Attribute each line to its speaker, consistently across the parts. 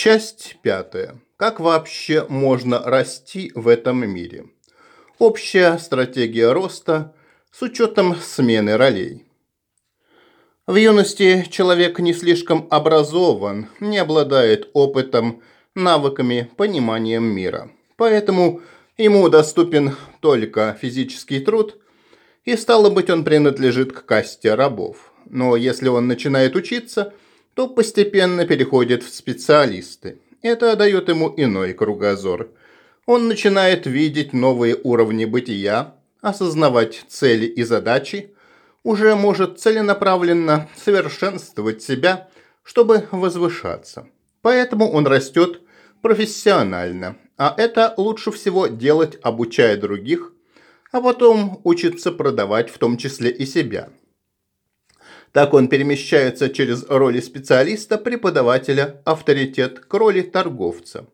Speaker 1: Часть пятая. Как вообще можно расти в этом мире? Общая стратегия роста с учетом смены ролей. В юности человек не слишком образован, не обладает опытом, навыками, пониманием мира. Поэтому ему доступен только физический труд, и стало быть он принадлежит к касте рабов. Но если он начинает учиться – то постепенно переходит в специалисты. Это дает ему иной кругозор. Он начинает видеть новые уровни бытия, осознавать цели и задачи, уже может целенаправленно совершенствовать себя, чтобы возвышаться. Поэтому он растет профессионально, а это лучше всего делать, обучая других, а потом учиться продавать в том числе и себя. Так он перемещается через роли специалиста, преподавателя, авторитет к роли торговца.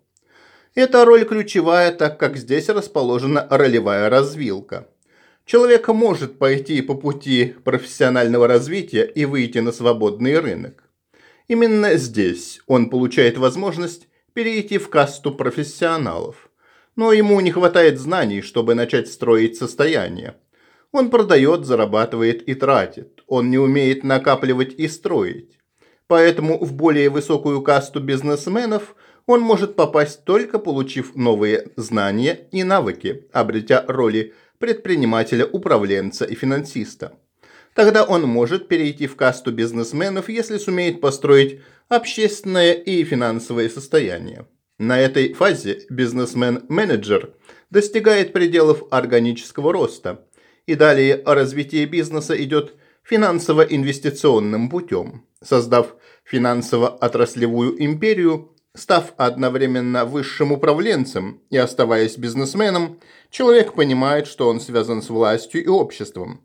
Speaker 1: Эта роль ключевая, так как здесь расположена ролевая развилка. Человек может пойти по пути профессионального развития и выйти на свободный рынок. Именно здесь он получает возможность перейти в касту профессионалов. Но ему не хватает знаний, чтобы начать строить состояние. Он продает, зарабатывает и тратит. Он не умеет накапливать и строить. Поэтому в более высокую касту бизнесменов он может попасть только получив новые знания и навыки, обретя роли предпринимателя, управленца и финансиста. Тогда он может перейти в касту бизнесменов, если сумеет построить общественное и финансовое состояние. На этой фазе бизнесмен-менеджер достигает пределов органического роста – и далее развитие бизнеса идет финансово-инвестиционным путем. Создав финансово-отраслевую империю, став одновременно высшим управленцем и оставаясь бизнесменом, человек понимает, что он связан с властью и обществом.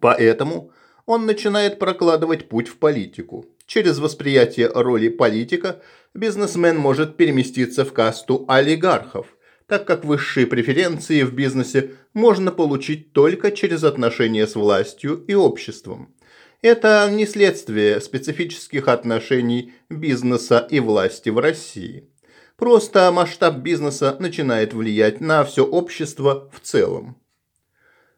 Speaker 1: Поэтому он начинает прокладывать путь в политику. Через восприятие роли политика бизнесмен может переместиться в касту олигархов – так как высшие преференции в бизнесе можно получить только через отношения с властью и обществом. Это не следствие специфических отношений бизнеса и власти в России. Просто масштаб бизнеса начинает влиять на все общество в целом.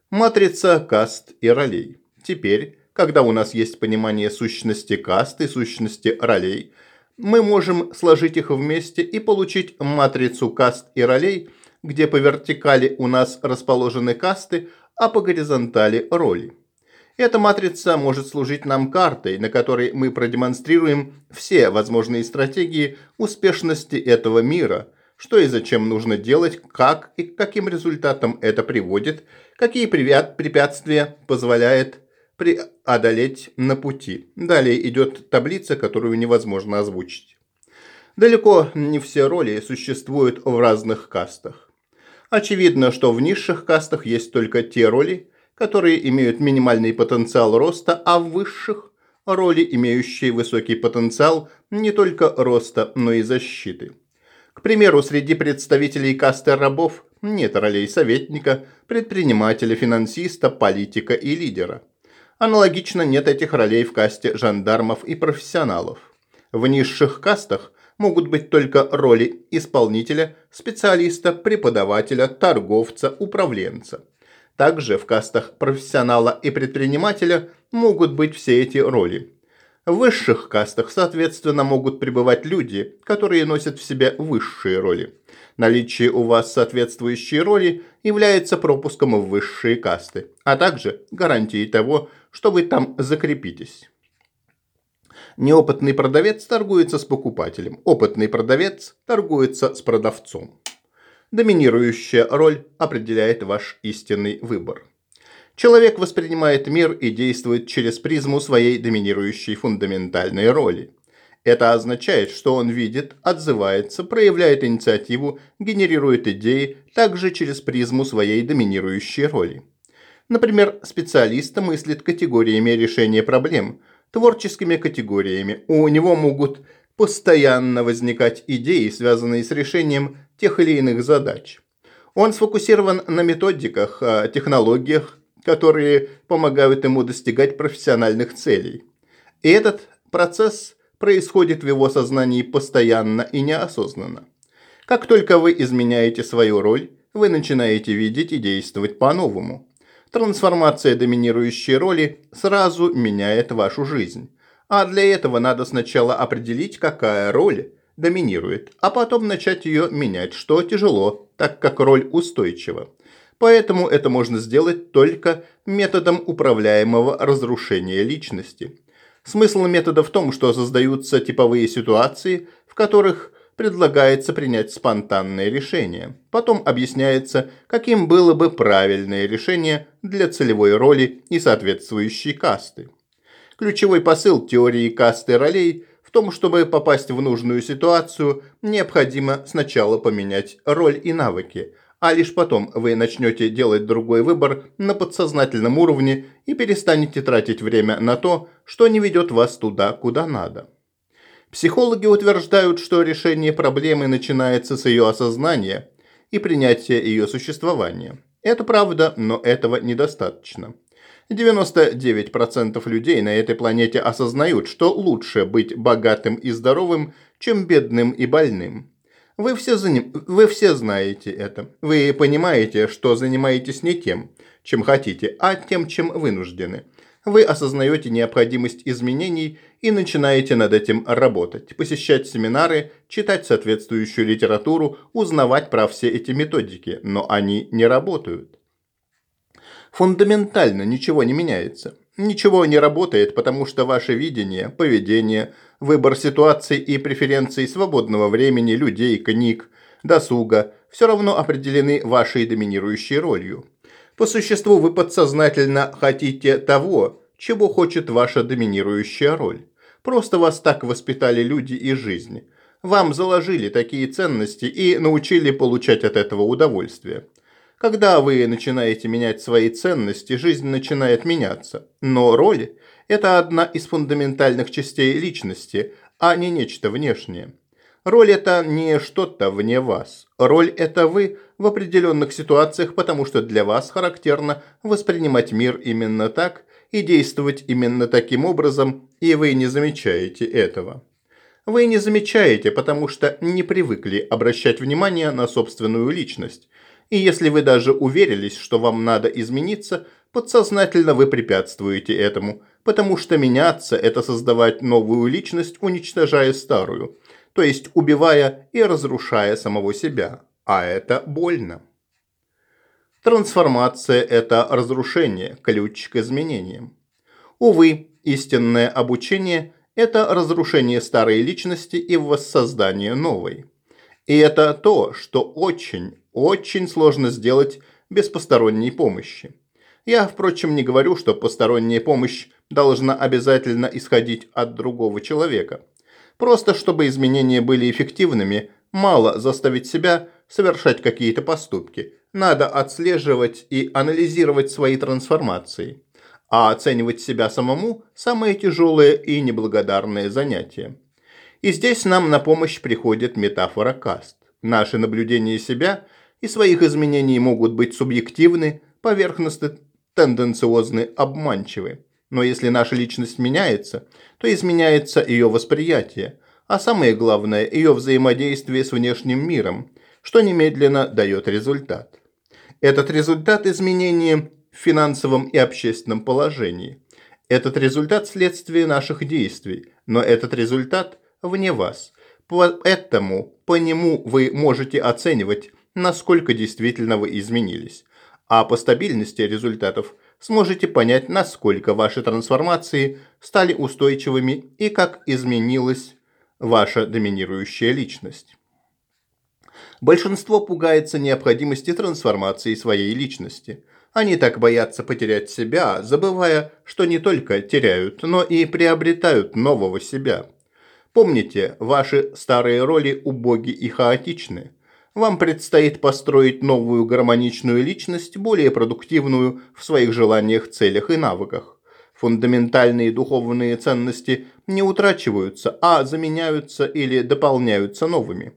Speaker 1: Матрица каст и ролей. Теперь, когда у нас есть понимание сущности каст и сущности ролей – мы можем сложить их вместе и получить матрицу каст и ролей, где по вертикали у нас расположены касты, а по горизонтали роли. Эта матрица может служить нам картой, на которой мы продемонстрируем все возможные стратегии успешности этого мира, что и зачем нужно делать, как и к каким результатам это приводит, какие препятствия позволяет преодолеть на пути. Далее идет таблица, которую невозможно озвучить. Далеко не все роли существуют в разных кастах. Очевидно, что в низших кастах есть только те роли, которые имеют минимальный потенциал роста, а в высших – роли, имеющие высокий потенциал не только роста, но и защиты. К примеру, среди представителей касты рабов нет ролей советника, предпринимателя, финансиста, политика и лидера – Аналогично нет этих ролей в касте жандармов и профессионалов. В низших кастах могут быть только роли исполнителя, специалиста, преподавателя, торговца, управленца. Также в кастах профессионала и предпринимателя могут быть все эти роли. В высших кастах, соответственно, могут пребывать люди, которые носят в себе высшие роли. Наличие у вас соответствующей роли является пропуском в высшие касты, а также гарантией того, что вы там закрепитесь. Неопытный продавец торгуется с покупателем, опытный продавец торгуется с продавцом. Доминирующая роль определяет ваш истинный выбор. Человек воспринимает мир и действует через призму своей доминирующей фундаментальной роли. Это означает, что он видит, отзывается, проявляет инициативу, генерирует идеи также через призму своей доминирующей роли. Например, специалист мыслит категориями решения проблем, творческими категориями. У него могут постоянно возникать идеи, связанные с решением тех или иных задач. Он сфокусирован на методиках, а, технологиях, которые помогают ему достигать профессиональных целей. И этот процесс происходит в его сознании постоянно и неосознанно. Как только вы изменяете свою роль, вы начинаете видеть и действовать по-новому. Трансформация доминирующей роли сразу меняет вашу жизнь. А для этого надо сначала определить, какая роль доминирует, а потом начать ее менять, что тяжело, так как роль устойчива. Поэтому это можно сделать только методом управляемого разрушения личности. Смысл метода в том, что создаются типовые ситуации, в которых предлагается принять спонтанное решение. Потом объясняется, каким было бы правильное решение для целевой роли и соответствующей касты. Ключевой посыл теории касты ролей в том, чтобы попасть в нужную ситуацию, необходимо сначала поменять роль и навыки, а лишь потом вы начнете делать другой выбор на подсознательном уровне и перестанете тратить время на то, что не ведет вас туда, куда надо. Психологи утверждают, что решение проблемы начинается с ее осознания и принятия ее существования. Это правда, но этого недостаточно. 99% людей на этой планете осознают, что лучше быть богатым и здоровым, чем бедным и больным. Вы все, заним... Вы все знаете это. Вы понимаете, что занимаетесь не тем, чем хотите, а тем, чем вынуждены – вы осознаете необходимость изменений и начинаете над этим работать, посещать семинары, читать соответствующую литературу, узнавать про все эти методики, но они не работают. Фундаментально ничего не меняется. Ничего не работает, потому что ваше видение, поведение, выбор ситуаций и преференций свободного времени, людей, книг, досуга все равно определены вашей доминирующей ролью. По существу вы подсознательно хотите того, чего хочет ваша доминирующая роль. Просто вас так воспитали люди и жизнь. Вам заложили такие ценности и научили получать от этого удовольствие. Когда вы начинаете менять свои ценности, жизнь начинает меняться. Но роль – это одна из фундаментальных частей личности, а не нечто внешнее. Роль – это не что-то вне вас. Роль – это вы в определенных ситуациях, потому что для вас характерно воспринимать мир именно так и действовать именно таким образом, и вы не замечаете этого. Вы не замечаете, потому что не привыкли обращать внимание на собственную личность. И если вы даже уверились, что вам надо измениться, подсознательно вы препятствуете этому, потому что меняться – это создавать новую личность, уничтожая старую – то есть убивая и разрушая самого себя. А это больно. Трансформация – это разрушение, ключ к изменениям. Увы, истинное обучение – это разрушение старой личности и воссоздание новой. И это то, что очень, очень сложно сделать без посторонней помощи. Я, впрочем, не говорю, что посторонняя помощь должна обязательно исходить от другого человека – Просто чтобы изменения были эффективными, мало заставить себя совершать какие-то поступки. Надо отслеживать и анализировать свои трансформации. А оценивать себя самому – самое тяжелое и неблагодарное занятие. И здесь нам на помощь приходит метафора каст. Наши наблюдения себя и своих изменений могут быть субъективны, поверхностно тенденциозны, обманчивы. Но если наша личность меняется, то изменяется ее восприятие, а самое главное – ее взаимодействие с внешним миром, что немедленно дает результат. Этот результат – изменения в финансовом и общественном положении. Этот результат – следствие наших действий, но этот результат вне вас. Поэтому по нему вы можете оценивать, насколько действительно вы изменились. А по стабильности результатов – сможете понять, насколько ваши трансформации стали устойчивыми и как изменилась ваша доминирующая личность. Большинство пугается необходимости трансформации своей личности. Они так боятся потерять себя, забывая, что не только теряют, но и приобретают нового себя. Помните, ваши старые роли убоги и хаотичны. Вам предстоит построить новую гармоничную личность, более продуктивную в своих желаниях, целях и навыках. Фундаментальные духовные ценности не утрачиваются, а заменяются или дополняются новыми.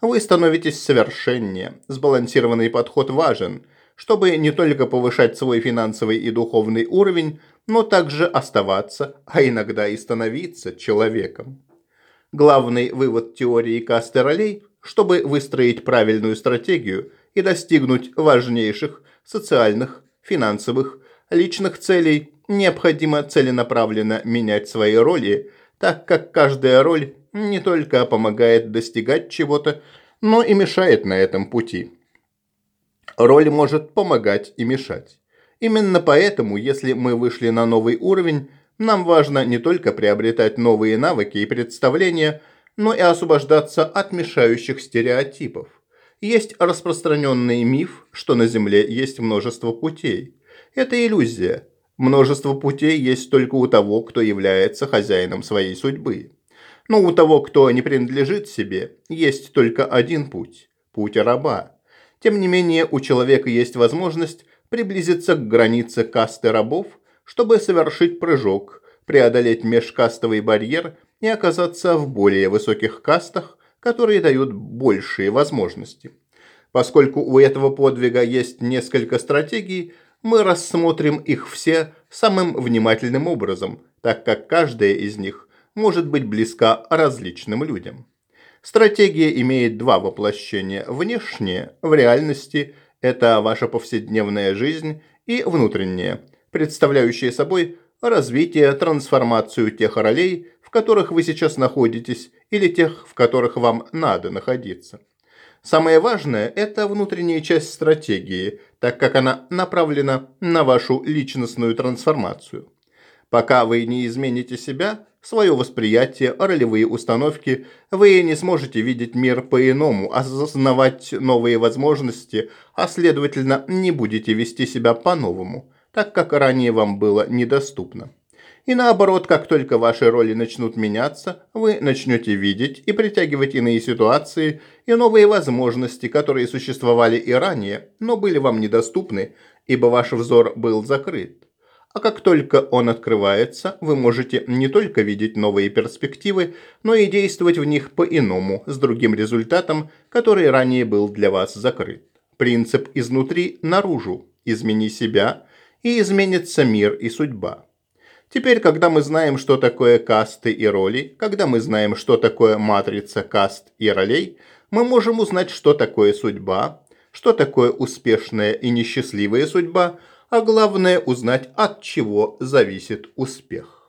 Speaker 1: Вы становитесь совершеннее. Сбалансированный подход важен, чтобы не только повышать свой финансовый и духовный уровень, но также оставаться, а иногда и становиться человеком. Главный вывод теории касты ролей, чтобы выстроить правильную стратегию и достигнуть важнейших социальных, финансовых, личных целей, необходимо целенаправленно менять свои роли, так как каждая роль не только помогает достигать чего-то, но и мешает на этом пути. Роль может помогать и мешать. Именно поэтому, если мы вышли на новый уровень, нам важно не только приобретать новые навыки и представления, но и освобождаться от мешающих стереотипов. Есть распространенный миф, что на Земле есть множество путей. Это иллюзия. Множество путей есть только у того, кто является хозяином своей судьбы. Но у того, кто не принадлежит себе, есть только один путь – путь раба. Тем не менее, у человека есть возможность приблизиться к границе касты рабов, чтобы совершить прыжок, преодолеть межкастовый барьер и оказаться в более высоких кастах, которые дают большие возможности. Поскольку у этого подвига есть несколько стратегий, мы рассмотрим их все самым внимательным образом, так как каждая из них может быть близка различным людям. Стратегия имеет два воплощения. Внешнее, в реальности, это ваша повседневная жизнь, и внутреннее, представляющее собой развитие, трансформацию тех ролей, в которых вы сейчас находитесь, или тех, в которых вам надо находиться. Самое важное – это внутренняя часть стратегии, так как она направлена на вашу личностную трансформацию. Пока вы не измените себя, свое восприятие, ролевые установки, вы не сможете видеть мир по-иному, осознавать новые возможности, а следовательно не будете вести себя по-новому, так как ранее вам было недоступно. И наоборот, как только ваши роли начнут меняться, вы начнете видеть и притягивать иные ситуации и новые возможности, которые существовали и ранее, но были вам недоступны, ибо ваш взор был закрыт. А как только он открывается, вы можете не только видеть новые перспективы, но и действовать в них по-иному, с другим результатом, который ранее был для вас закрыт. Принцип изнутри наружу. Измени себя, и изменится мир и судьба. Теперь, когда мы знаем, что такое касты и роли, когда мы знаем, что такое матрица каст и ролей, мы можем узнать, что такое судьба, что такое успешная и несчастливая судьба, а главное узнать, от чего зависит успех.